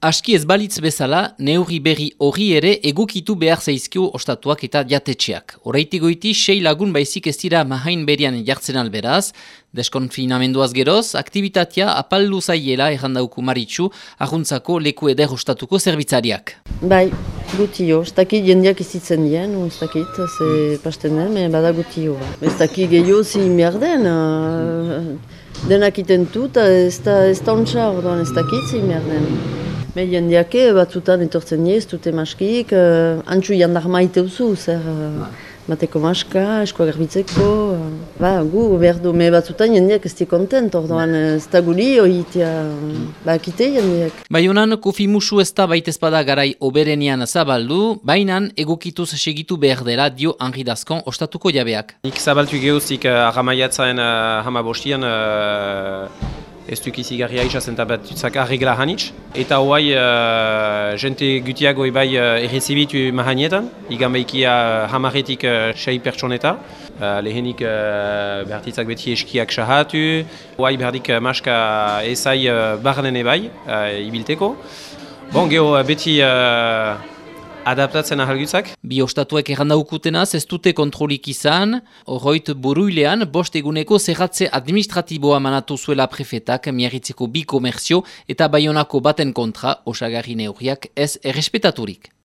Aski ez balitz bezala, neurri berri hori ere egukitu behar zaizkiu ostatuak eta jatetxeak. Horaitigoiti, sei lagun baizik ez dira mahain berian jartzen alberaz, deskonfinamenduaz geroz, aktivitatea apaldu zaiela errandauku maritxu, ahuntzako leku eder ostatuko zerbitzariak. Bai, gutio, ez dakit jendeak izitzen dien, ez dakit, ze pasten den, bada gutio. Ez dakit gehiago zi merden, uh, denak itentu, ez da, ontsa, ez dakit zi merden. Me jendeak batzutan etortzen ez dute maskik, uh, antxu jandar maite uzu, zer uh, mateko maska, eskoa garbitzeko, uh, ba, gu berdu, me batzutan jendeak ez di kontent, orduan ez da guli ohitea, ba, kite jendeak. Baionan, kofi musu ez da baitezpada garai oberenian zabaldu, bainan egokituz segitu behar dela dio Henri Dazkon ostatuko jabeak. Nik zabaltu gehuzik uh, ahamaiatzen uh, hama bostian uh, ez duk izigarria itxasen bat dutzak arregla hanitz. Eta hoai uh, jente gutiago ebai uh, errezibitu mahanietan, igan behikia uh, hamaretik uh, sei pertsoneta. Uh, lehenik uh, behartitzak beti eskiak sahatu, hoai behardik uh, maska ezai uh, barnen ebai, uh, ibilteko. Bon, geho beti adaptatzen ahalgutzak. Bi ostatuek errandaukutenaz ez dute kontrolik izan, horroit buruilean bost eguneko zerratze administratiboa manatu zuela prefetak miarritzeko bi komerzio eta baionako baten kontra osagarri neurriak ez errespetaturik.